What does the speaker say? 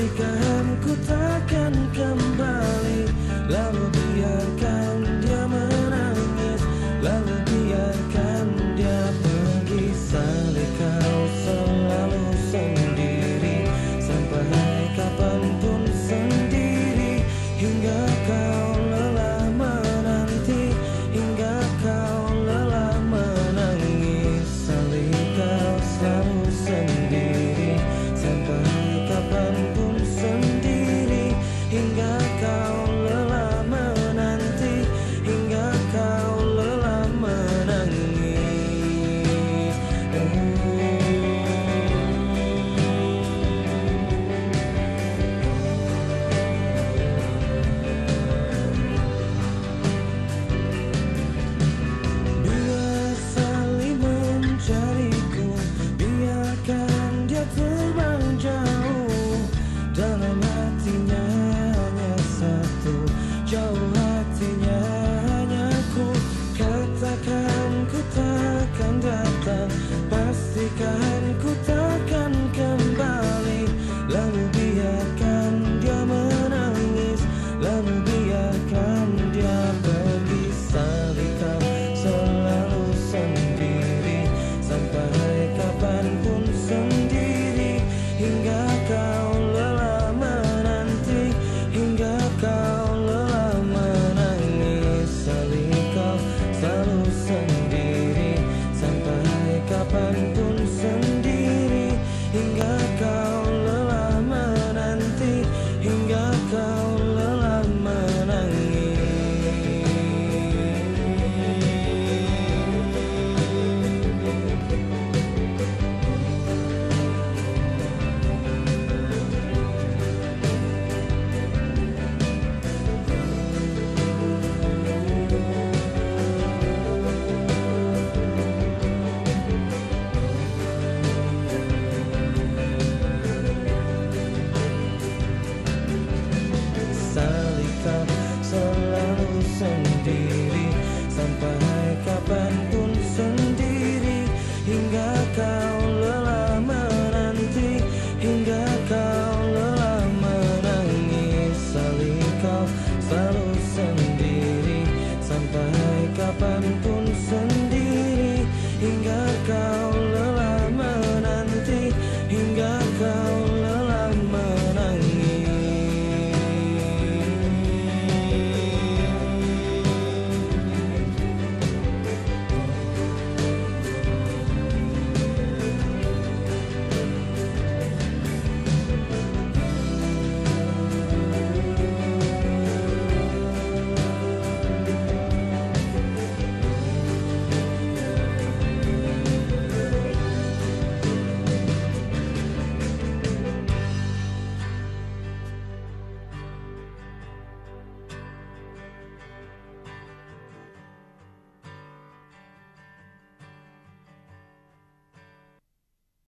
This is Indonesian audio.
pastikan takkan kembali. Lalu biarkan dia menangis. Lalu biarkan dia pergi. Salih kau selalu sendiri. Sampai kapan pun Joe. God. tinggalkan